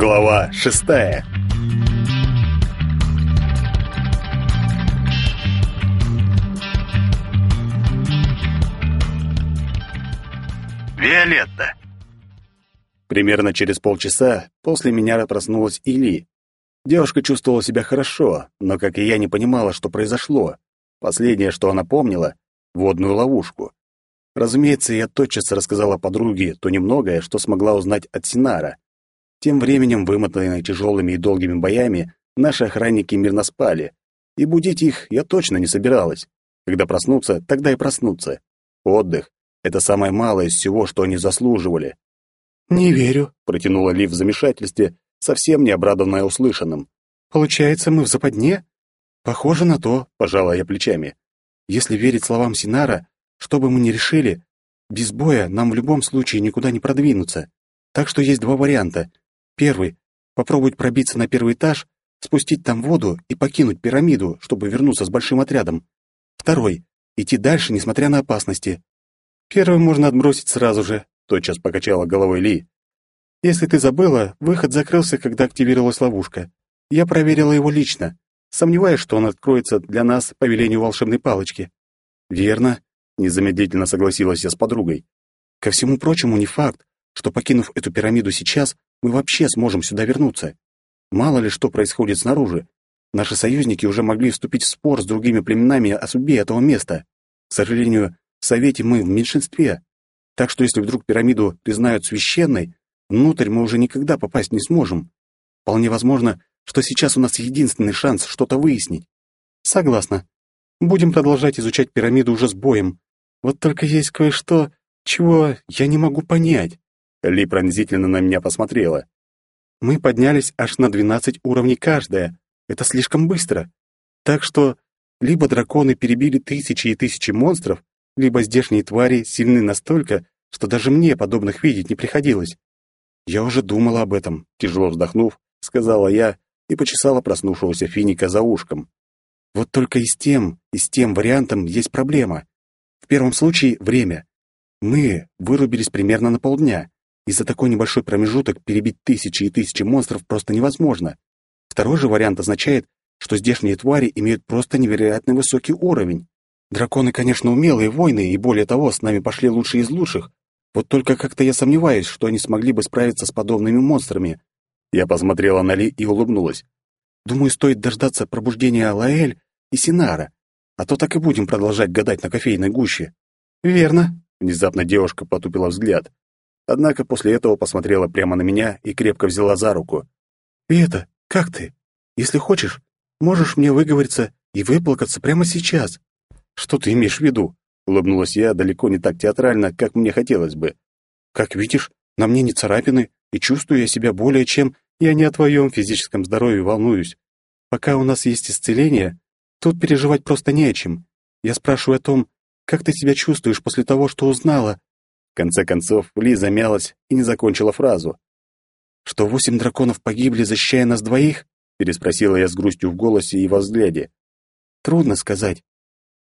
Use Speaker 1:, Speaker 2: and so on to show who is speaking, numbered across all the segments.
Speaker 1: Глава шестая Виолетта Примерно через полчаса после меня проснулась Или. Девушка чувствовала себя хорошо, но, как и я, не понимала, что произошло. Последнее, что она помнила — водную ловушку. Разумеется, я тотчас рассказала подруге то немногое, что смогла узнать от Синара. Тем временем, вымотанные тяжелыми и долгими боями, наши охранники мирно спали. И будить их я точно не собиралась. Когда проснутся, тогда и проснутся. Отдых — это самое малое из всего, что они заслуживали.
Speaker 2: «Не верю», —
Speaker 1: протянула Ли в замешательстве, совсем не обрадованная услышанным.
Speaker 2: «Получается, мы в западне?» «Похоже на то», — пожала я плечами. «Если верить словам Синара, что бы мы ни решили, без боя нам в любом случае никуда не продвинуться. Так что есть два варианта. Первый — попробовать пробиться на первый этаж, спустить там воду и покинуть пирамиду, чтобы вернуться с большим отрядом. Второй — идти дальше, несмотря на опасности. Первый можно отбросить сразу же, тотчас покачала головой Ли. Если ты забыла, выход закрылся, когда активировалась ловушка. Я проверила его лично. Сомневаюсь, что он откроется для нас по велению волшебной палочки. Верно, незамедлительно согласилась я с подругой. Ко всему прочему, не факт, что покинув эту пирамиду сейчас, мы вообще сможем сюда вернуться. Мало ли что происходит снаружи. Наши союзники уже могли вступить в спор с другими племенами о судьбе этого места. К сожалению, в Совете мы в меньшинстве. Так что если вдруг пирамиду признают священной, внутрь мы уже никогда попасть не сможем. Вполне возможно, что сейчас у нас единственный шанс что-то выяснить. Согласна. Будем продолжать изучать пирамиду уже с боем. Вот только есть кое-что, чего я не могу понять.
Speaker 1: Ли пронзительно на меня посмотрела.
Speaker 2: Мы поднялись аж на 12 уровней каждая. Это слишком быстро. Так что либо драконы перебили тысячи и тысячи монстров, либо здешние твари сильны настолько, что даже мне подобных видеть не приходилось. Я уже думала об этом, тяжело вздохнув, сказала я и почесала проснувшегося финика за ушком. Вот только и с тем, и с тем вариантом есть проблема. В первом случае — время. Мы вырубились примерно на полдня, и за такой небольшой промежуток перебить тысячи и тысячи монстров просто невозможно. Второй же вариант означает, что здешние твари имеют просто невероятно высокий уровень. Драконы, конечно, умелые воины, и более того, с нами пошли лучшие из лучших. Вот только как-то я сомневаюсь, что они смогли бы справиться с подобными монстрами.
Speaker 1: Я посмотрела на Ли и улыбнулась.
Speaker 2: Думаю, стоит дождаться пробуждения Лаэль и Синара, а то так и будем продолжать гадать на кофейной гуще.
Speaker 1: Верно. Внезапно девушка потупила взгляд. Однако после этого посмотрела прямо на меня и крепко взяла за руку.
Speaker 2: «И это, как ты? Если хочешь, можешь мне выговориться и выплакаться прямо сейчас.
Speaker 1: Что ты имеешь в виду? Улыбнулась я далеко не так театрально, как мне хотелось бы.
Speaker 2: Как видишь, на мне не царапины, и чувствую я себя более чем... Я не о твоем физическом здоровье волнуюсь. Пока у нас есть исцеление, тут переживать просто не о чем. Я спрашиваю о том, как ты себя чувствуешь после того, что узнала,
Speaker 1: конце концов, Ли замялась и не закончила фразу.
Speaker 2: «Что восемь драконов погибли, защищая нас двоих?» переспросила я с грустью в голосе и во взгляде. «Трудно сказать.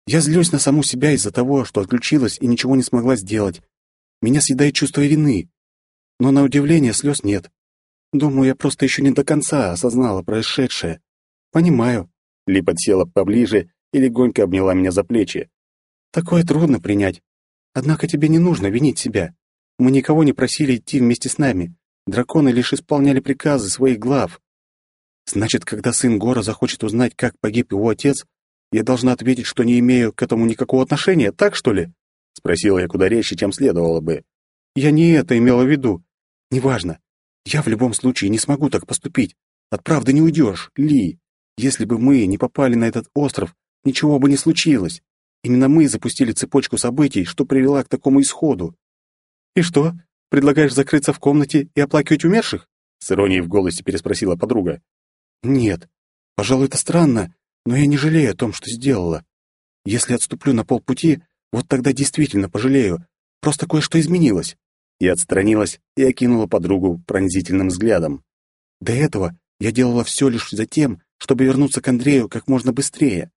Speaker 2: Я злюсь на саму себя из-за того, что отключилась и ничего не смогла сделать. Меня съедает чувство вины. Но на удивление слез нет. Думаю, я просто еще не до конца осознала происшедшее. Понимаю».
Speaker 1: Ли подсела поближе и легонько обняла меня за плечи.
Speaker 2: «Такое трудно принять. Однако тебе не нужно винить себя. Мы никого не просили идти вместе с нами. Драконы лишь исполняли приказы своих глав. Значит, когда сын Гора захочет узнать, как погиб его отец, я должна ответить, что не имею к этому никакого отношения, так что ли? Спросила я куда резче, чем следовало бы. Я не это имела в виду. Неважно. Я в любом случае не смогу так поступить. От правды не уйдешь, Ли. Если бы мы не попали на этот остров, ничего бы не случилось. Именно мы запустили цепочку событий, что привела к такому исходу. И что, предлагаешь закрыться в комнате и оплакивать умерших? С иронией в голосе переспросила подруга. Нет, пожалуй, это странно, но я не жалею о том, что сделала. Если отступлю на полпути, вот тогда действительно пожалею. Просто кое-что изменилось.
Speaker 1: Я отстранилась и окинула подругу пронзительным взглядом.
Speaker 2: До этого я делала все лишь за тем, чтобы вернуться к Андрею как можно быстрее.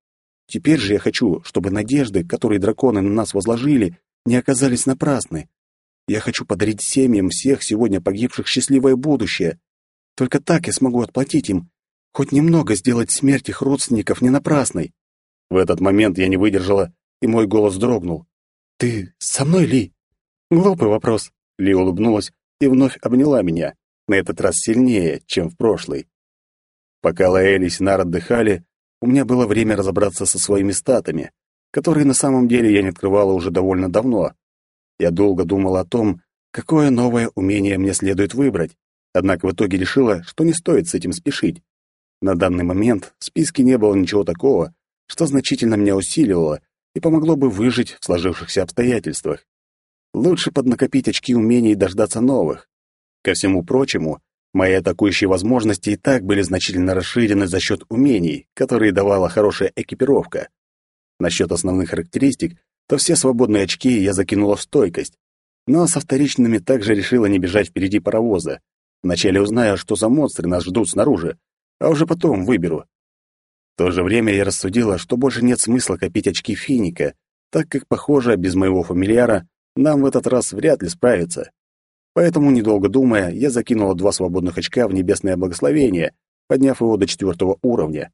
Speaker 2: Теперь же я хочу, чтобы надежды, которые драконы на нас возложили, не оказались напрасны. Я хочу подарить семьям всех сегодня погибших счастливое будущее. Только так я смогу отплатить им, хоть немного сделать смерть их родственников не напрасной.
Speaker 1: В этот момент я не выдержала, и мой голос дрогнул.
Speaker 2: «Ты со мной, Ли?»
Speaker 1: «Глупый вопрос». Ли улыбнулась и вновь обняла меня, на этот раз сильнее, чем в прошлый. Пока Лаэль и Синар отдыхали, у меня было время разобраться со своими статами, которые на самом деле я не открывала уже довольно давно. Я долго думала о том, какое новое умение мне следует выбрать, однако в итоге решила, что не стоит с этим спешить. На данный момент в списке не было ничего такого, что значительно меня усиливало и помогло бы выжить в сложившихся обстоятельствах. Лучше поднакопить очки умений и дождаться новых. Ко всему прочему, мои атакующие возможности и так были значительно расширены за счет умений, которые давала хорошая экипировка. Насчет основных характеристик, то все свободные очки я закинула в стойкость. Но со вторичными также решила не бежать впереди паровоза. Вначале узнаю, что за монстры нас ждут снаружи, а уже потом выберу. В то же время я рассудила, что больше нет смысла копить очки финика, так как, похоже, без моего фамильяра нам в этот раз вряд ли справиться. Поэтому, недолго думая, я закинула два свободных очка в небесное благословение, подняв его до четвертого уровня.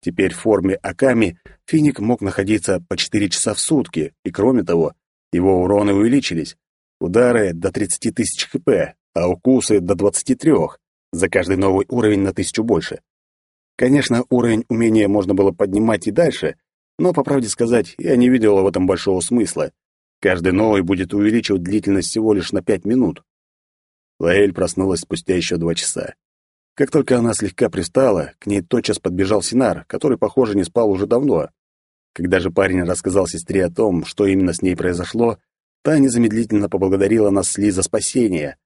Speaker 1: Теперь в форме Аками финик мог находиться по 4 часа в сутки, и кроме того, его уроны увеличились. Удары до 30 тысяч хп, а укусы до 23, за каждый новый уровень на тысячу больше. Конечно, уровень умения можно было поднимать и дальше, но, по правде сказать, я не видела в этом большого смысла. Каждый новый будет увеличивать длительность всего лишь на пять минут. Лаэль проснулась спустя еще два часа. Как только она слегка пристала, к ней тотчас подбежал Синар, который, похоже, не спал уже давно. Когда же парень рассказал сестре о том, что именно с ней произошло, та незамедлительно поблагодарила нас с Ли за спасение.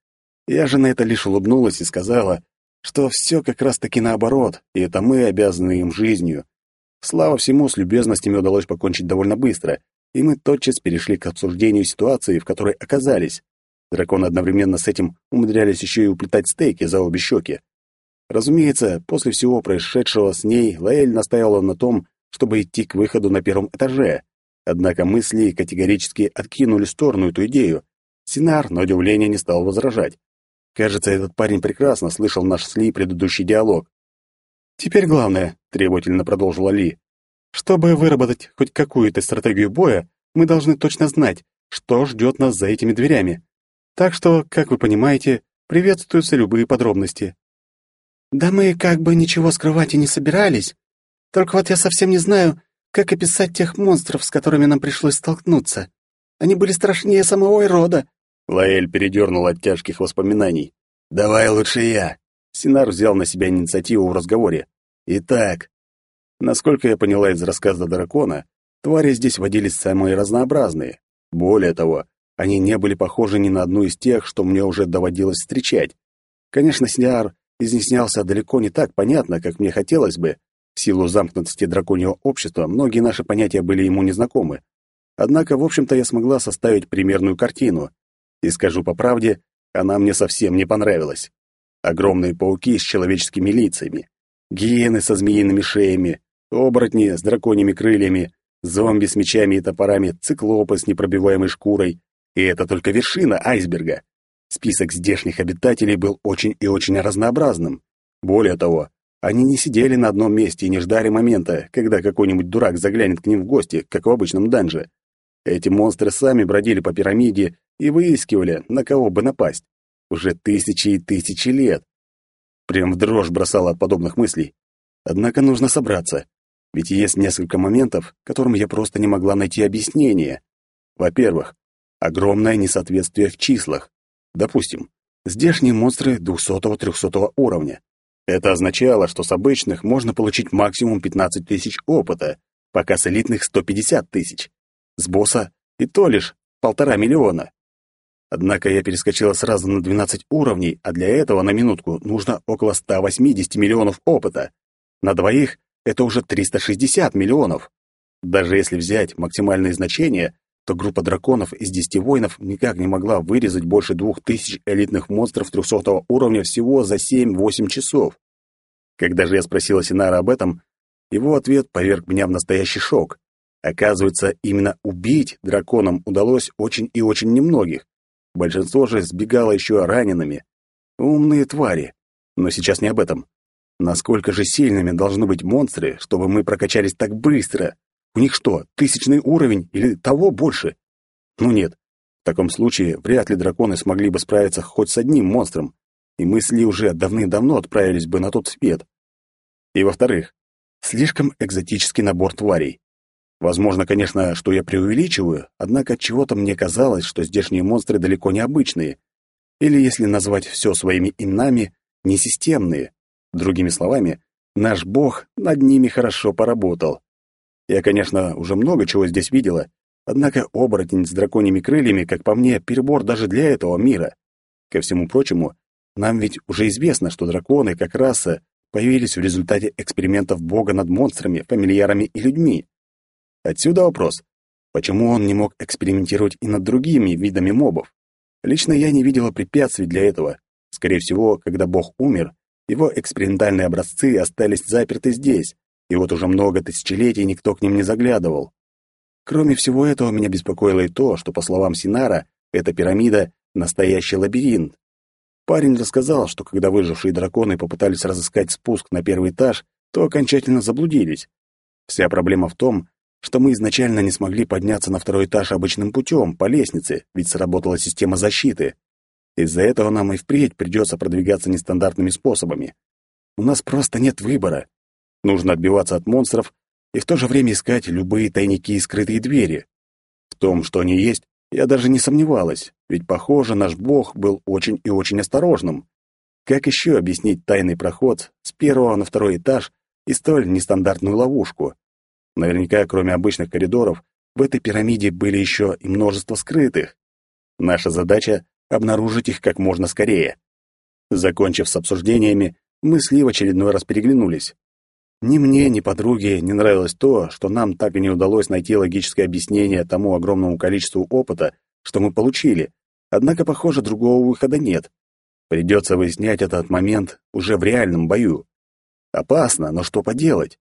Speaker 1: Я же на это лишь улыбнулась и сказала, что все как раз-таки наоборот, и это мы обязаны им жизнью. Слава всему, с любезностями удалось покончить довольно быстро, и мы тотчас перешли к обсуждению ситуации, в которой оказались. Драконы одновременно с этим умудрялись еще и уплетать стейки за обе щеки. Разумеется, после всего происшедшего с ней Лаэль настаивала на том, чтобы идти к выходу на первом этаже. Однако мысли категорически откинули в сторону эту идею. Синар, на удивление, не стал возражать. Кажется, этот парень прекрасно слышал наш с Ли предыдущий диалог. «Теперь главное», — требовательно продолжила Ли, «чтобы выработать хоть какую-то стратегию боя, мы должны точно знать, что ждет нас за этими дверями. Так что, как вы понимаете, приветствуются любые подробности». «Да мы как бы ничего скрывать и не собирались. Только вот я совсем не знаю, как описать тех монстров, с которыми нам пришлось столкнуться. Они были страшнее самого Ирода. Лаэль передернул от тяжких воспоминаний. «Давай лучше я». Синар взял на себя инициативу в разговоре. «Итак, насколько я поняла из рассказа дракона, твари здесь водились самые разнообразные. Более того, они не были похожи ни на одну из тех, что мне уже доводилось встречать. Конечно, Синар изъяснялся далеко не так понятно, как мне хотелось бы. В силу замкнутости драконьего общества многие наши понятия были ему незнакомы. Однако, в общем-то, я смогла составить примерную картину, и скажу по правде, она мне совсем не понравилась. Огромные пауки с человеческими лицами, гиены со змеиными шеями, оборотни с драконьими крыльями, зомби с мечами и топорами, циклопы с непробиваемой шкурой. И это только вершина айсберга. Список здешних обитателей был очень и очень разнообразным. Более того, они не сидели на одном месте и не ждали момента, когда какой-нибудь дурак заглянет к ним в гости, как в обычном данже. Эти монстры сами бродили по пирамиде и выискивали, на кого бы напасть. Уже тысячи и тысячи лет. Прям в дрожь бросало от подобных мыслей. Однако нужно собраться. Ведь есть несколько моментов, которым я просто не могла найти объяснение. Во-первых, огромное несоответствие в числах. Допустим, здешние монстры 200-300 уровня. Это означало, что с обычных можно получить максимум 15 тысяч опыта, пока с элитных 150 тысяч. С босса и то лишь полтора миллиона. Однако я перескочила сразу на 12 уровней, а для этого на минутку нужно около 180 миллионов опыта. На двоих это уже 360 миллионов. Даже если взять максимальные значения, то группа драконов из 10 воинов никак не могла вырезать больше 2000 элитных монстров 300 уровня всего за 7-8 часов. Когда же я спросила Синара об этом, его ответ поверг меня в настоящий шок. Оказывается, именно убить драконам удалось очень и очень немногих. Большинство же сбегало еще ранеными. Умные твари. Но сейчас не об этом. Насколько же сильными должны быть монстры, чтобы мы прокачались так быстро? У них что, тысячный уровень или того больше? Ну нет. В таком случае вряд ли драконы смогли бы справиться хоть с одним монстром, и мы с Ли уже давным-давно отправились бы на тот свет. И во-вторых, слишком экзотический набор тварей. Возможно, конечно, что я преувеличиваю, однако от чего-то мне казалось, что здешние монстры далеко не обычные. Или, если назвать все своими именами, несистемные. Другими словами, наш бог над ними хорошо поработал. Я, конечно, уже много чего здесь видела, однако оборотень с драконьими крыльями, как по мне, перебор даже для этого мира. Ко всему прочему, нам ведь уже известно, что драконы, как раса, появились в результате экспериментов бога над монстрами, фамильярами и людьми. Отсюда вопрос, почему он не мог экспериментировать и над другими видами мобов? Лично я не видела препятствий для этого. Скорее всего, когда бог умер, его экспериментальные образцы остались заперты здесь, и вот уже много тысячелетий никто к ним не заглядывал. Кроме всего этого, меня беспокоило и то, что, по словам Синара, эта пирамида — настоящий лабиринт. Парень рассказал, что когда выжившие драконы попытались разыскать спуск на первый этаж, то окончательно заблудились. Вся проблема в том, что мы изначально не смогли подняться на второй этаж обычным путем, по лестнице, ведь сработала система защиты. Из-за этого нам и впредь придется продвигаться нестандартными способами. У нас просто нет выбора. Нужно отбиваться от монстров и в то же время искать любые тайники и скрытые двери. В том, что они есть, я даже не сомневалась, ведь, похоже, наш бог был очень и очень осторожным. Как еще объяснить тайный проход с первого на второй этаж и столь нестандартную ловушку? Наверняка, кроме обычных коридоров, в этой пирамиде были еще и множество скрытых. Наша задача — обнаружить их как можно скорее. Закончив с обсуждениями, мы с Ли в очередной раз переглянулись. Ни мне, ни подруге не нравилось то, что нам так и не удалось найти логическое объяснение тому огромному количеству опыта, что мы получили. Однако, похоже, другого выхода нет. Придется выяснять этот момент уже в реальном бою. Опасно, но что поделать?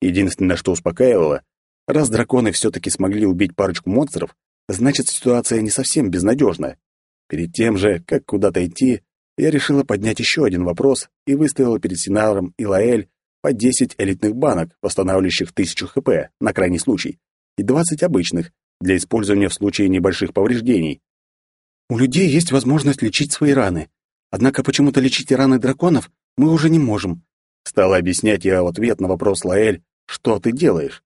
Speaker 1: Единственное, что успокаивало, раз драконы все-таки смогли убить парочку монстров, значит, ситуация не совсем безнадежна. Перед тем же, как куда-то идти, я решила поднять еще один вопрос и выставила перед Синаром и Лаэль по 10 элитных банок, восстанавливающих 1000 хп на крайний случай, и 20 обычных, для использования в случае небольших повреждений. У людей есть возможность лечить свои раны, однако почему-то лечить раны драконов мы уже не можем. Стала объяснять я в ответ на вопрос Лаэль, что ты делаешь?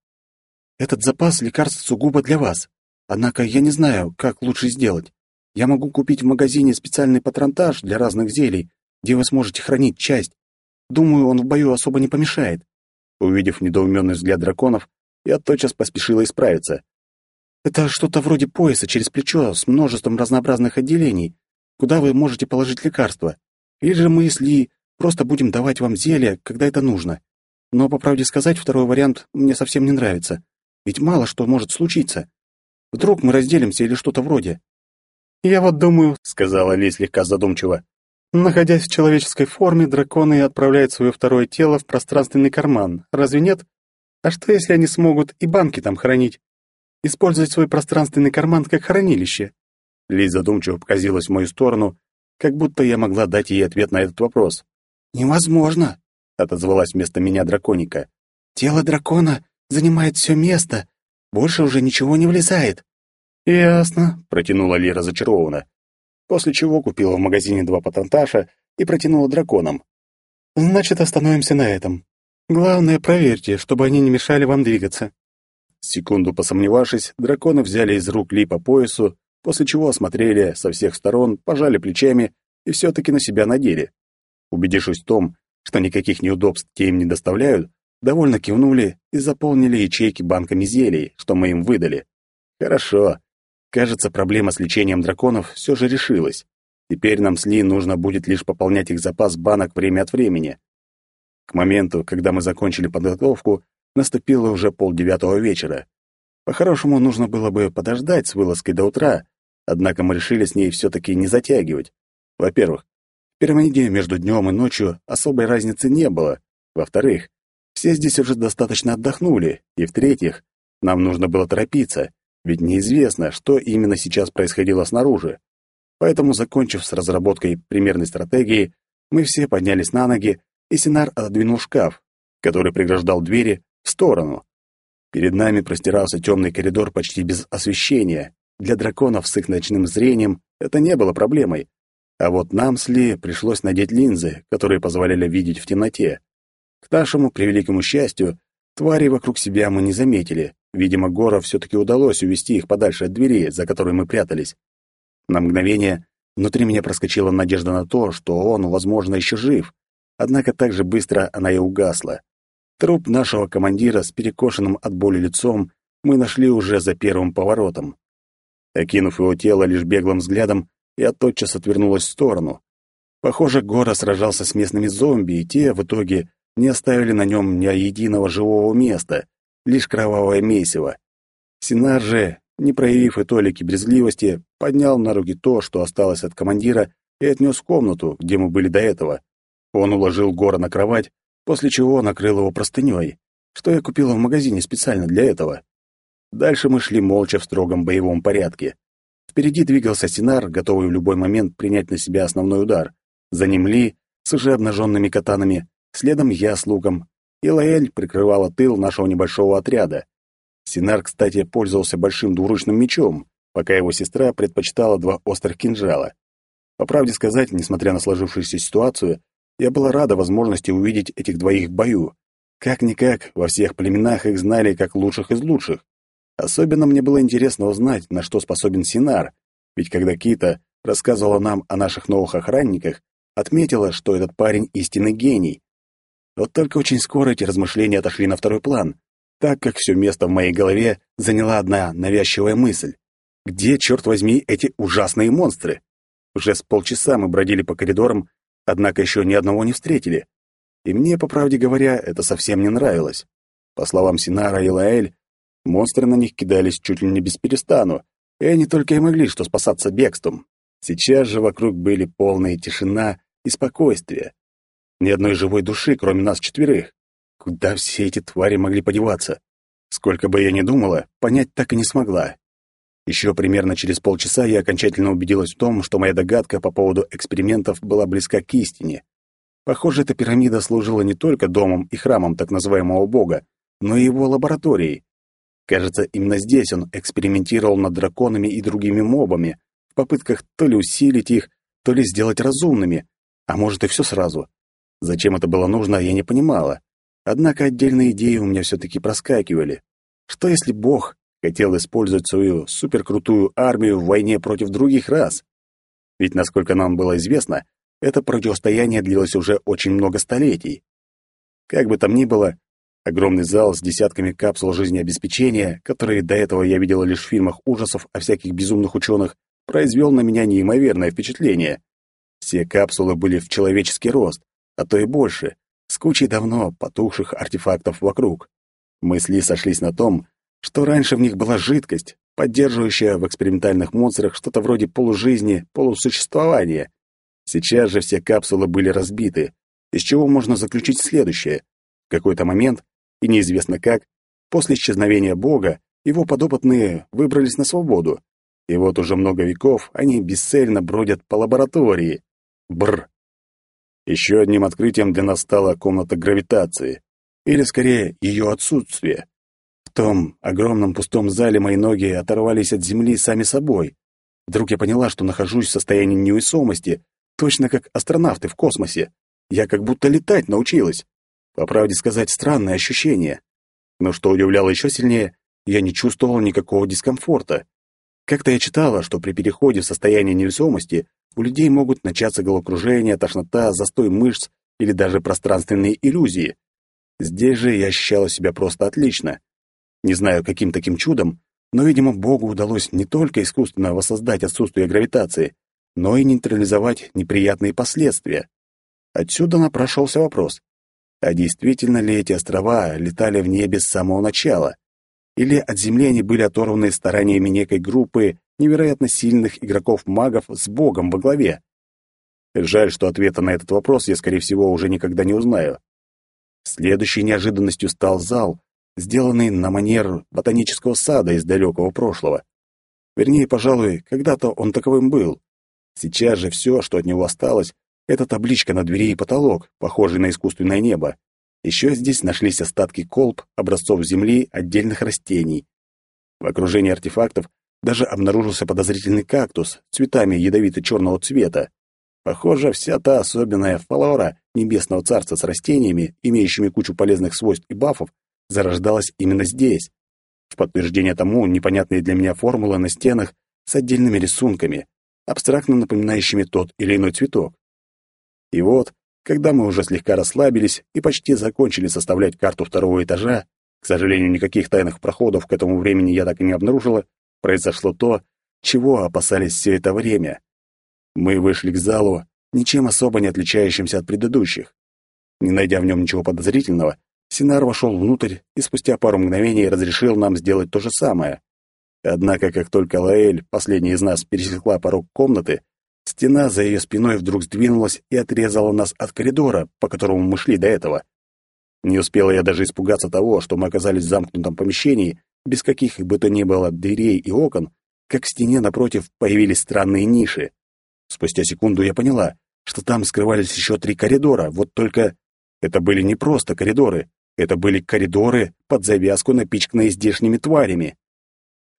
Speaker 1: Этот запас лекарств сугубо для вас. Однако я не знаю, как лучше сделать. Я могу купить в магазине специальный патронтаж для разных зелий, где вы сможете хранить часть. Думаю, он в бою особо не помешает. Увидев недоуменный взгляд драконов, я тотчас поспешила исправиться. Это что-то вроде пояса через плечо с множеством разнообразных отделений, куда вы можете положить лекарства. Или же мы, если просто будем давать вам зелья, когда это нужно. Но, по правде сказать, второй вариант мне совсем не нравится. Ведь мало что может случиться. Вдруг мы разделимся или что-то вроде. «Я вот думаю», — сказала Ли слегка задумчиво, «находясь в человеческой форме, драконы отправляют свое второе тело в пространственный карман. Разве нет? А что, если они смогут и банки там хранить? Использовать свой пространственный карман как хранилище?» Ли задумчиво показилась в мою сторону, как будто я могла дать ей ответ на этот вопрос. «Невозможно», отозвалась вместо меня драконика. Тело дракона занимает все место, больше уже ничего не влезает. Ясно, протянула Ли разочарованно. После чего купила в магазине два патронташа и протянула драконам. Значит, остановимся на этом. Главное, проверьте, чтобы они не мешали вам двигаться. Секунду посомневавшись, драконы взяли из рук Ли по поясу, после чего осмотрели со всех сторон, пожали плечами и все-таки на себя надели. Убедившись в том, что никаких неудобств те им не доставляют, довольно кивнули и заполнили ячейки банками зелий, что мы им выдали. Хорошо. Кажется, проблема с лечением драконов все же решилась. Теперь нам с Ли нужно будет лишь пополнять их запас банок время от времени. К моменту, когда мы закончили подготовку, наступило уже полдевятого вечера. По-хорошему, нужно было бы подождать с вылазкой до утра, однако мы решили с ней все-таки не затягивать. Во-первых, пирамиде между днем и ночью особой разницы не было. Во-вторых, все здесь уже достаточно отдохнули. И в-третьих, нам нужно было торопиться, ведь неизвестно, что именно сейчас происходило снаружи. Поэтому, закончив с разработкой примерной стратегии, Мы все поднялись на ноги, и Синар отодвинул шкаф, который преграждал двери, в сторону. Перед нами простирался темный коридор почти без освещения. Для драконов с их ночным зрением это не было проблемой. А вот нам с Ли пришлось надеть линзы, которые позволяли видеть в темноте. К нашему превеликому счастью, твари вокруг себя мы не заметили. Видимо, Гора все-таки удалось увести их подальше от двери, за которой мы прятались. На мгновение внутри меня проскочила надежда на то, что он, возможно, еще жив. Однако так же быстро она и угасла. Труп нашего командира с перекошенным от боли лицом мы нашли уже за первым поворотом. Окинув его тело лишь беглым взглядом, я тотчас отвернулась в сторону. Похоже, Гора сражался с местными зомби, и те в итоге не оставили на нем ни единого живого места, лишь кровавое месиво. Синар же, не проявив и толики брезгливости, поднял на руки то, что осталось от командира, и отнес в комнату, где мы были до этого. Он уложил Гора на кровать, после чего накрыл его простыней, что я купила в магазине специально для этого. Дальше мы шли молча в строгом боевом порядке. Впереди двигался Синар, готовый в любой момент принять на себя основной удар. За ним Ли с уже обнаженными катанами, следом я с луком, и Лаэль прикрывала тыл нашего небольшого отряда. Синар, кстати, пользовался большим двуручным мечом, пока его сестра предпочитала два острых кинжала. По правде сказать, несмотря на сложившуюся ситуацию, я была рада возможности увидеть этих двоих в бою. Как-никак, во всех племенах их знали как лучших из лучших. Особенно мне было интересно узнать, на что способен Синар, ведь когда Кита рассказывала нам о наших новых охранниках, отметила, что этот парень истинный гений. Вот только очень скоро эти размышления отошли на второй план, так как все место в моей голове заняла одна навязчивая мысль. Где, черт возьми, эти ужасные монстры? Уже с полчаса мы бродили по коридорам, однако еще ни одного не встретили. И мне, по правде говоря, это совсем не нравилось. По словам Синара и Лаэль, монстры на них кидались чуть ли не без перестану, и они только и могли что спасаться бегством. Сейчас же вокруг были полная тишина и спокойствие. Ни одной живой души, кроме нас четверых. Куда все эти твари могли подеваться? Сколько бы я ни думала, понять так и не смогла. Еще примерно через полчаса я окончательно убедилась в том, что моя догадка по поводу экспериментов была близка к истине. Похоже, эта пирамида служила не только домом и храмом так называемого бога, но и его лабораторией. Кажется, именно здесь он экспериментировал над драконами и другими мобами, в попытках то ли усилить их, то ли сделать разумными, а может и все сразу. Зачем это было нужно, я не понимала. Однако отдельные идеи у меня все-таки проскакивали. Что если бог хотел использовать свою суперкрутую армию в войне против других рас. Ведь, насколько нам было известно, это противостояние длилось уже очень много столетий. Как бы там ни было, огромный зал с десятками капсул жизнеобеспечения, которые до этого я видела лишь в фильмах ужасов о всяких безумных ученых, произвел на меня неимоверное впечатление. Все капсулы были в человеческий рост, а то и больше, с кучей давно потухших артефактов вокруг. Мысли сошлись на том, что раньше в них была жидкость, поддерживающая в экспериментальных монстрах что-то вроде полужизни, полусуществования. Сейчас же все капсулы были разбиты, из чего можно заключить следующее. В какой-то момент, и неизвестно как, после исчезновения Бога, его подопытные выбрались на свободу. И вот уже много веков они бесцельно бродят по лаборатории. Бр. Еще одним открытием для нас стала комната гравитации, или скорее ее отсутствие том огромном пустом зале мои ноги оторвались от земли сами собой. Вдруг я поняла, что нахожусь в состоянии невесомости, точно как астронавты в космосе. Я как будто летать научилась. По правде сказать, странное ощущение. Но что удивляло еще сильнее, я не чувствовала никакого дискомфорта. Как-то я читала, что при переходе в состояние невесомости у людей могут начаться головокружение, тошнота, застой мышц или даже пространственные иллюзии. Здесь же я ощущала себя просто отлично. Не знаю, каким таким чудом, но, видимо, Богу удалось не только искусственно воссоздать отсутствие гравитации, но и нейтрализовать неприятные последствия. Отсюда напрашивался вопрос, а действительно ли эти острова летали в небе с самого начала? Или от Земли они были оторваны стараниями некой группы невероятно сильных игроков-магов с Богом во главе? Жаль, что ответа на этот вопрос я, скорее всего, уже никогда не узнаю. Следующей неожиданностью стал зал, сделанный на манер ботанического сада из далекого прошлого. Вернее, пожалуй, когда-то он таковым был. Сейчас же все, что от него осталось, это табличка на двери и потолок, похожий на искусственное небо. Еще здесь нашлись остатки колб, образцов земли, отдельных растений. В окружении артефактов даже обнаружился подозрительный кактус с цветами ядовито-черного цвета. Похоже, вся та особенная флора небесного царства с растениями, имеющими кучу полезных свойств и бафов, зарождалась именно здесь. В подтверждение тому непонятные для меня формулы на стенах с отдельными рисунками, абстрактно напоминающими тот или иной цветок. И вот, когда мы уже слегка расслабились и почти закончили составлять карту второго этажа, к сожалению, никаких тайных проходов к этому времени я так и не обнаружила, произошло то, чего опасались все это время. Мы вышли к залу, ничем особо не отличающимся от предыдущих. Не найдя в нем ничего подозрительного, Синар вошел внутрь и спустя пару мгновений разрешил нам сделать то же самое. Однако, как только Лаэль, последняя из нас, пересекла порог комнаты, стена за ее спиной вдруг сдвинулась и отрезала нас от коридора, по которому мы шли до этого. Не успела я даже испугаться того, что мы оказались в замкнутом помещении, без каких бы то ни было дверей и окон, как в стене напротив появились странные ниши. Спустя секунду я поняла, что там скрывались еще три коридора, вот только это были не просто коридоры, это были коридоры под завязку, напичканные здешними тварями.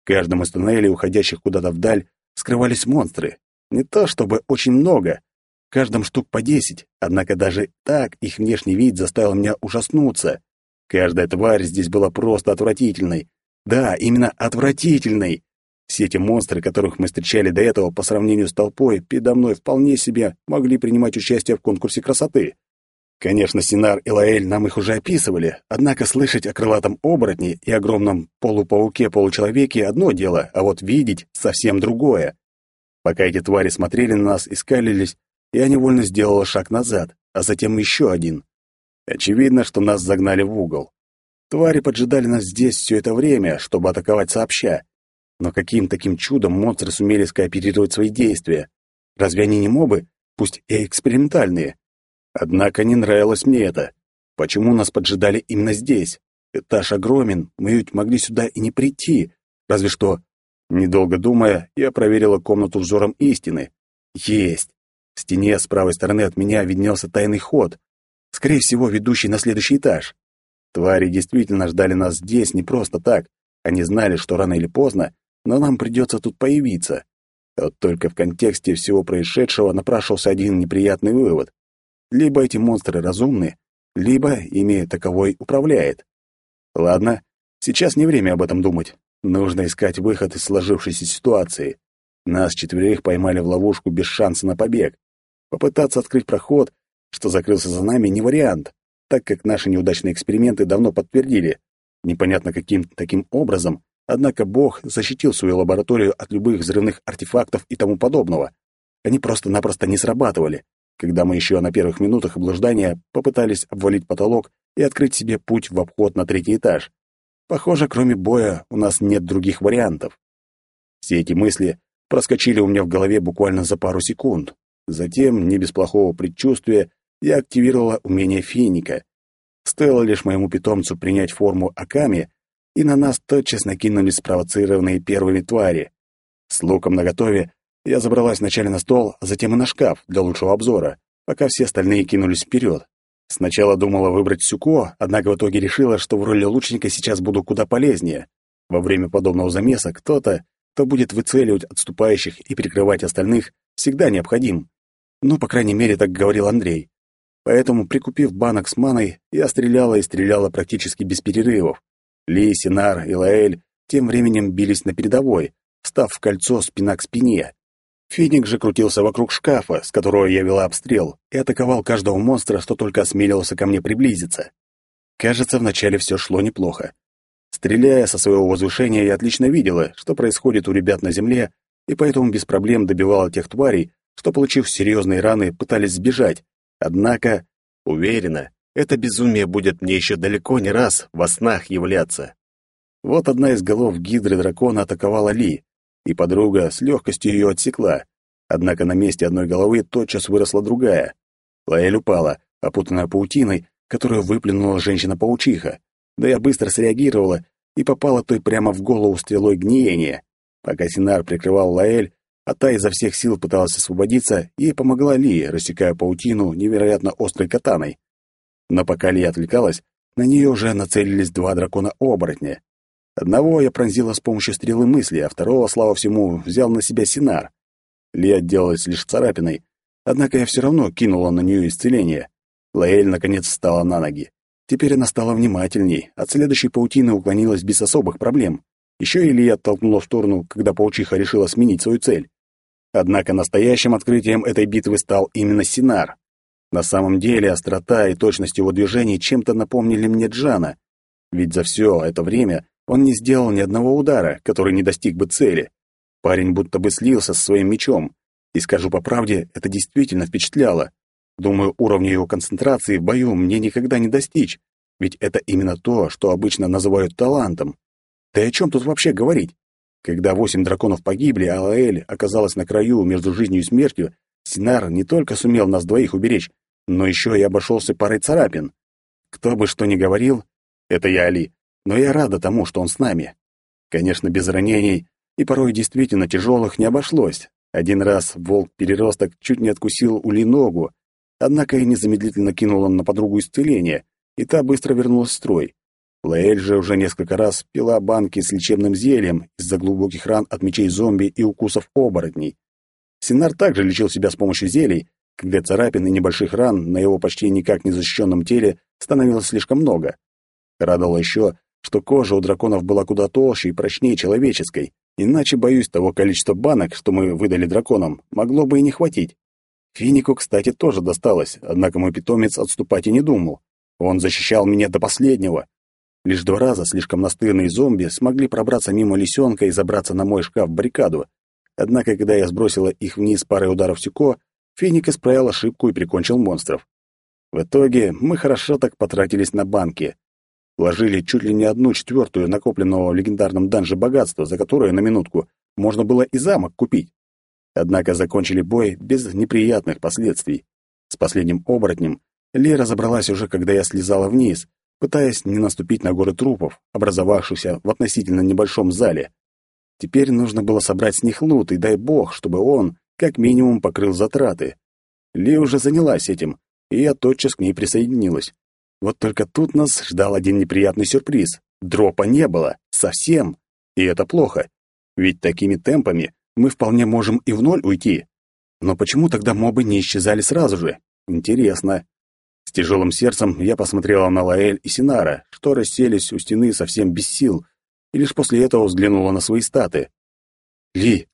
Speaker 1: В каждом из туннелей, уходящих куда-то вдаль, скрывались монстры. Не то чтобы очень много, в каждом штук по десять, однако даже так их внешний вид заставил меня ужаснуться. Каждая тварь здесь была просто отвратительной. Да, именно отвратительной. Все эти монстры, которых мы встречали до этого по сравнению с толпой, передо мной вполне себе могли принимать участие в конкурсе красоты. Конечно, Синар и Лаэль нам их уже описывали, однако слышать о крылатом оборотне и огромном полупауке-получеловеке одно дело, а вот видеть совсем другое. Пока эти твари смотрели на нас и скалились, я невольно сделала шаг назад, а затем еще один. Очевидно, что нас загнали в угол. Твари поджидали нас здесь все это время, чтобы атаковать сообща. Но каким таким чудом монстры сумели скооперировать свои действия? Разве они не мобы, пусть и экспериментальные? Однако не нравилось мне это. Почему нас поджидали именно здесь? Этаж огромен, мы ведь могли сюда и не прийти. Разве что... Недолго думая, я проверила комнату взором истины. Есть. В стене с правой стороны от меня виднелся тайный ход, скорее всего, ведущий на следующий этаж. Твари действительно ждали нас здесь не просто так. Они знали, что рано или поздно но нам придется тут появиться. Вот только в контексте всего происшедшего напрашивался один неприятный вывод. Либо эти монстры разумны, либо ими таковой управляет. Ладно, сейчас не время об этом думать. Нужно искать выход из сложившейся ситуации. Нас четверых поймали в ловушку без шанса на побег. Попытаться открыть проход, что закрылся за нами, не вариант, так как наши неудачные эксперименты давно подтвердили. Непонятно каким таким образом Однако Бог защитил свою лабораторию от любых взрывных артефактов и тому подобного. Они просто-напросто не срабатывали, когда мы еще на первых минутах облуждания попытались обвалить потолок и открыть себе путь в обход на третий этаж. Похоже, кроме боя у нас нет других вариантов. Все эти мысли проскочили у меня в голове буквально за пару секунд. Затем, не без плохого предчувствия, я активировала умение финика. Стоило лишь моему питомцу принять форму Аками, и на нас тотчас накинулись спровоцированные первыми твари. С луком наготове я забралась вначале на стол, а затем и на шкаф для лучшего обзора, пока все остальные кинулись вперед. Сначала думала выбрать Сюко, однако в итоге решила, что в роли лучника сейчас буду куда полезнее. Во время подобного замеса кто-то, кто будет выцеливать отступающих и прикрывать остальных, всегда необходим. Ну, по крайней мере, так говорил Андрей. Поэтому, прикупив банок с маной, я стреляла и стреляла практически без перерывов. Ли, Синар и Лаэль тем временем бились на передовой, став в кольцо спина к спине. Феник же крутился вокруг шкафа, с которого я вела обстрел, и атаковал каждого монстра, что только осмелился ко мне приблизиться. Кажется, вначале все шло неплохо. Стреляя со своего возвышения, я отлично видела, что происходит у ребят на земле, и поэтому без проблем добивала тех тварей, что, получив серьезные раны, пытались сбежать. Однако, уверена, это безумие будет мне еще далеко не раз во снах являться. Вот одна из голов гидры дракона атаковала Ли, и подруга с легкостью ее отсекла. Однако на месте одной головы тотчас выросла другая. Лаэль упала, опутанная паутиной, которую выплюнула женщина-паучиха. Да я быстро среагировала и попала той прямо в голову стрелой гниения. Пока Синар прикрывал Лаэль, а та изо всех сил пыталась освободиться, ей помогла Ли, рассекая паутину невероятно острой катаной. Но пока Ли отвлекалась, на нее уже нацелились два дракона-оборотня. Одного я пронзила с помощью стрелы мысли, а второго, слава всему, взял на себя Синар. Ли отделалась лишь царапиной, однако я все равно кинула на нее исцеление. Лаэль наконец встала на ноги. Теперь она стала внимательней, от следующей паутины уклонилась без особых проблем. Еще Илья оттолкнула в сторону, когда паучиха решила сменить свою цель. Однако настоящим открытием этой битвы стал именно Синар. На самом деле острота и точность его движений чем-то напомнили мне Джана, ведь за все это время он не сделал ни одного удара, который не достиг бы цели. Парень будто бы слился со своим мечом, и, скажу по правде, это действительно впечатляло. Думаю, уровня его концентрации в бою мне никогда не достичь, ведь это именно то, что обычно называют талантом. Да и о чем тут вообще говорить? Когда восемь драконов погибли, а Лаэль оказалась на краю между жизнью и смертью, Синар не только сумел нас двоих уберечь, но еще и обошелся парой царапин. Кто бы что ни говорил, это я Али, но я рада тому, что он с нами. Конечно, без ранений и порой действительно тяжелых не обошлось. Один раз волк-переросток чуть не откусил Ули ногу, однако и незамедлительно кинул он на подругу исцеление, и та быстро вернулась в строй. Лаэль же уже несколько раз пила банки с лечебным зельем из-за глубоких ран от мечей зомби и укусов оборотней. Синар также лечил себя с помощью зелий, когда царапин и небольших ран на его почти никак не защищенном теле становилось слишком много. Радовало еще, что кожа у драконов была куда толще и прочнее человеческой, иначе, боюсь, того количества банок, что мы выдали драконам, могло бы и не хватить. Финику, кстати, тоже досталось, однако мой питомец отступать и не думал. Он защищал меня до последнего. Лишь два раза слишком настырные зомби смогли пробраться мимо лисенка и забраться на мой шкаф-баррикаду. Однако, когда я сбросила их вниз парой ударов Сюко, Финик исправил ошибку и прикончил монстров. В итоге мы хорошо так потратились на банки. Вложили чуть ли не одну четвертую накопленного в легендарном данже богатства, за которое, на минутку, можно было и замок купить. Однако закончили бой без неприятных последствий. С последним оборотнем Ли разобралась уже, когда я слезала вниз, пытаясь не наступить на горы трупов, образовавшихся в относительно небольшом зале. Теперь нужно было собрать с них лут, и дай бог, чтобы он, как минимум, покрыл затраты. Ли уже занялась этим, и я тотчас к ней присоединилась. Вот только тут нас ждал один неприятный сюрприз. Дропа не было. Совсем. И это плохо. Ведь такими темпами мы вполне можем и в ноль уйти. Но почему тогда мобы не исчезали сразу же? Интересно. С тяжелым сердцем я посмотрела на Лаэль и Синара, что расселись у стены совсем без сил, и лишь после этого взглянула на свои статы. «Ли,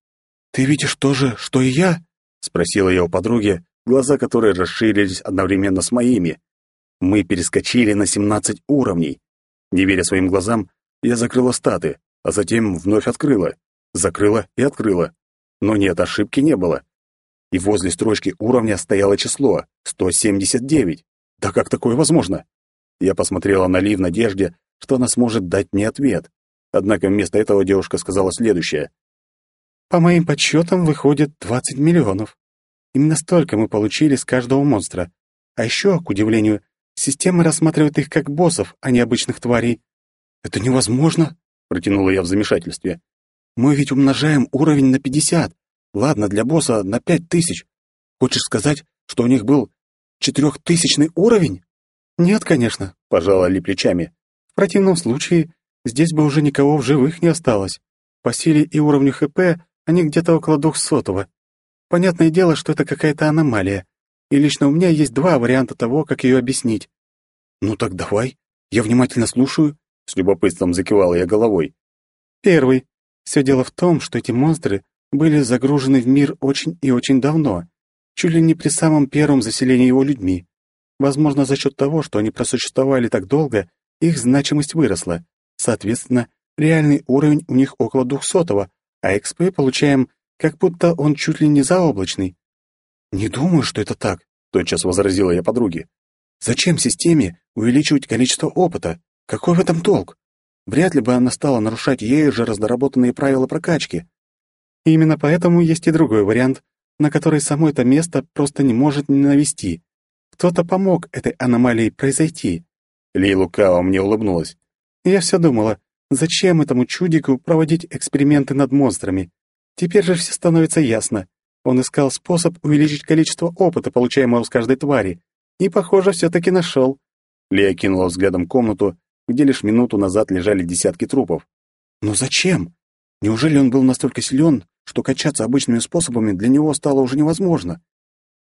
Speaker 1: ты видишь то же, что и я?» — спросила я у подруги, глаза которой расширились одновременно с моими. Мы перескочили на 17 уровней. Не веря своим глазам, я закрыла статы, а затем вновь открыла. Закрыла и открыла. Но нет, ошибки не было. И возле строчки уровня стояло число — 179. Да как такое возможно? Я посмотрела на Ли в надежде, что она сможет дать мне ответ. Однако вместо этого девушка сказала следующее. «По моим подсчетам выходит 20 миллионов. Именно столько мы получили с каждого монстра. А еще, к удивлению, система рассматривает их как боссов, а не обычных тварей». «Это невозможно», — протянула я в замешательстве. «Мы ведь умножаем уровень на 50. Ладно, для босса на 5000. Хочешь сказать, что у них был Четырехтысячный уровень? Нет, конечно, пожала Ли плечами. В противном случае здесь бы уже никого в живых не осталось. По силе и уровню ХП они где-то около двухсотого. Понятное дело, что это какая-то аномалия. И лично у меня есть два варианта того, как ее объяснить. Ну так давай, я внимательно слушаю, с любопытством закивала я головой. Первый. Все дело в том, что эти монстры были загружены в мир очень и очень давно, чуть ли не при самом первом заселении его людьми. Возможно, за счет того, что они просуществовали так долго, их значимость выросла. Соответственно, реальный уровень у них около двухсотого, а XP получаем, как будто он чуть ли не заоблачный. «Не думаю, что это так», — тотчас возразила я подруге. «Зачем системе увеличивать количество опыта? Какой в этом толк? Вряд ли бы она стала нарушать ею же раздоработанные правила прокачки. именно поэтому есть и другой вариант, на который само это место просто не может не навести. Кто-то помог этой аномалии произойти. Ли лукаво мне улыбнулась. Я все думала, зачем этому чудику проводить эксперименты над монстрами?
Speaker 2: Теперь же все становится ясно. Он искал способ увеличить количество опыта, получаемого с каждой твари, и, похоже, все-таки нашел.
Speaker 1: Лея кинула взглядом комнату, где лишь минуту назад лежали десятки трупов.
Speaker 2: Но зачем? Неужели он был настолько силен, что качаться обычными способами для него стало уже невозможно?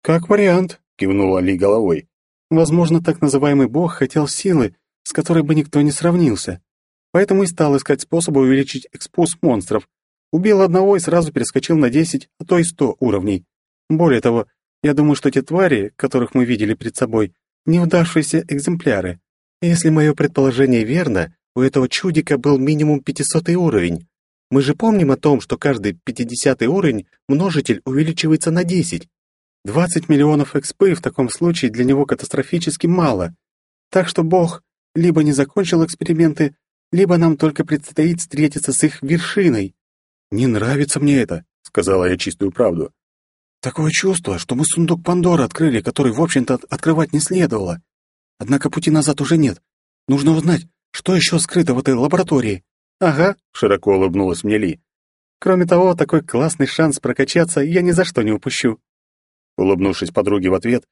Speaker 2: Как вариант, кивнула Ли головой. Возможно, так называемый бог хотел силы, с которой бы никто не сравнился. Поэтому и стал искать способы увеличить экспус монстров. Убил одного и сразу перескочил на 10, а то и 100 уровней. Более того, я думаю, что те твари, которых мы видели перед собой, неудавшиеся экземпляры. Если мое предположение верно, у этого чудика был минимум 500 уровень. Мы же помним о том, что каждый 50 уровень множитель увеличивается на 10. 20 миллионов экспы в таком случае для него катастрофически мало. Так что Бог либо не закончил эксперименты, либо нам только предстоит встретиться с их вершиной.
Speaker 1: «Не нравится мне это», — сказала я чистую правду.
Speaker 2: «Такое чувство, что мы сундук Пандоры открыли, который, в общем-то, открывать не следовало. Однако пути назад уже нет. Нужно узнать, что еще скрыто в этой лаборатории».
Speaker 1: «Ага», — широко улыбнулась мне Ли.
Speaker 2: «Кроме того, такой классный шанс прокачаться я ни за что не упущу».
Speaker 1: Улыбнувшись подруге в ответ,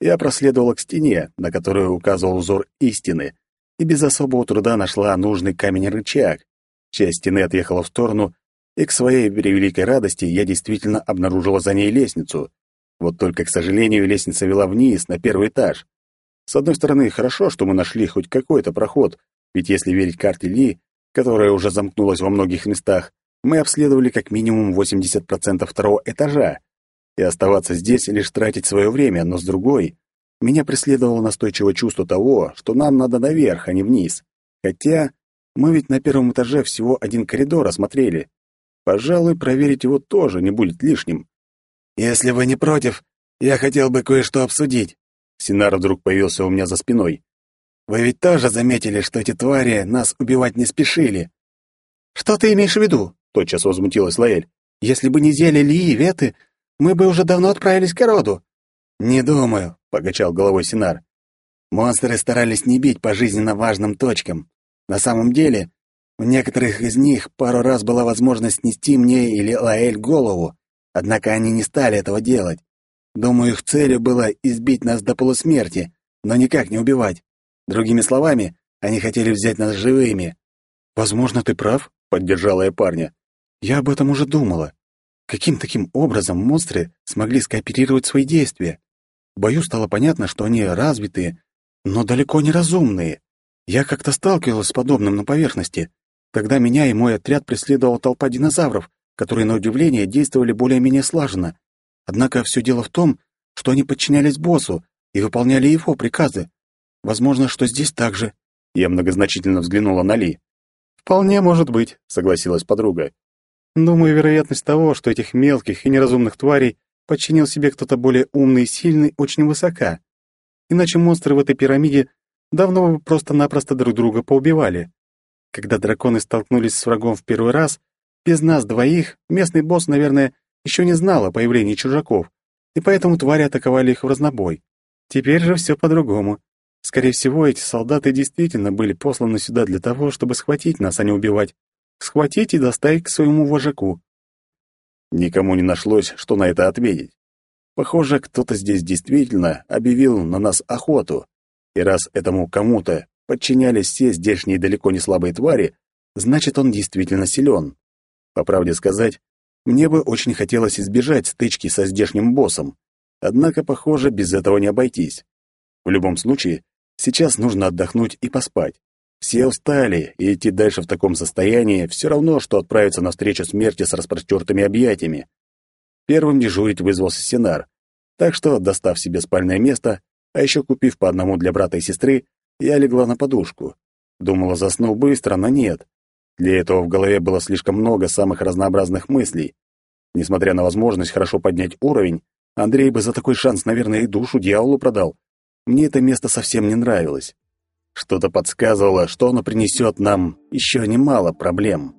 Speaker 1: я проследовала к стене, на которую указывал узор истины, и без особого труда нашла нужный камень-рычаг. Часть стены отъехала в сторону, и к своей превеликой радости я действительно обнаружила за ней лестницу. Вот только, к сожалению, лестница вела вниз, на первый этаж. С одной стороны, хорошо, что мы нашли хоть какой-то проход, ведь если верить карте Ли, которая уже замкнулась во многих местах, мы обследовали как минимум 80% второго этажа. И оставаться здесь лишь тратить свое время, но с другой, меня преследовало настойчивое чувство того, что нам надо наверх, а не вниз. Хотя мы ведь на первом этаже всего один коридор осмотрели. Пожалуй, проверить его тоже не будет лишним.
Speaker 2: «Если вы не против, я хотел бы кое-что обсудить».
Speaker 1: Синар вдруг появился у меня за спиной.
Speaker 2: «Вы ведь тоже заметили, что эти твари нас убивать не спешили?» «Что ты имеешь в виду?» — тотчас возмутилась Лаэль. «Если бы не зелье Лии и Веты, мы бы уже давно отправились к роду». «Не думаю покачал головой Синар. Монстры старались не бить по жизненно важным точкам. На самом деле, у некоторых из них пару раз была возможность снести мне или Лаэль голову, однако они не стали этого делать. Думаю, их целью было избить нас до полусмерти, но никак не убивать. Другими словами, они хотели взять нас живыми.
Speaker 1: «Возможно, ты прав», — поддержала я парня. «Я об этом уже думала. Каким таким образом монстры смогли скооперировать свои действия? В бою стало понятно, что они развитые, но далеко не разумные. Я как-то сталкивалась с подобным на поверхности. Тогда меня и мой отряд преследовала толпа динозавров, которые, на удивление, действовали более-менее слаженно. Однако все дело в том, что они подчинялись боссу и выполняли его приказы. Возможно, что здесь так же. Я многозначительно взглянула на Ли.
Speaker 2: «Вполне может быть», — согласилась подруга. «Думаю, вероятность того, что этих мелких и неразумных тварей подчинил себе кто-то более умный и сильный, очень высока. Иначе монстры в этой пирамиде давно бы просто-напросто друг друга поубивали. Когда драконы столкнулись с врагом в первый раз, без нас двоих местный босс, наверное, еще не знал о появлении чужаков, и поэтому твари атаковали их в разнобой. Теперь же все по-другому. Скорее всего, эти солдаты действительно были посланы сюда для того, чтобы схватить нас, а не убивать. Схватить и доставить к своему вожаку.
Speaker 1: Никому не нашлось, что на это ответить. Похоже, кто-то здесь действительно объявил на нас охоту. И раз этому кому-то подчинялись все здешние далеко не слабые твари, значит, он действительно силен. По правде сказать, мне бы очень хотелось избежать стычки со здешним боссом. Однако, похоже, без этого не обойтись. В любом случае, сейчас нужно отдохнуть и поспать. Все устали, и идти дальше в таком состоянии все равно, что отправиться на встречу смерти с распростертыми объятиями. Первым дежурить вызвался Синар, так что, достав себе спальное место, а еще купив по одному для брата и сестры, я легла на подушку. Думала, засну быстро, но нет. Для этого в голове было слишком много самых разнообразных мыслей. Несмотря на возможность хорошо поднять уровень, Андрей бы за такой шанс, наверное, и душу дьяволу продал. Мне это место совсем не нравилось. Что-то подсказывало, что оно принесет нам еще немало проблем.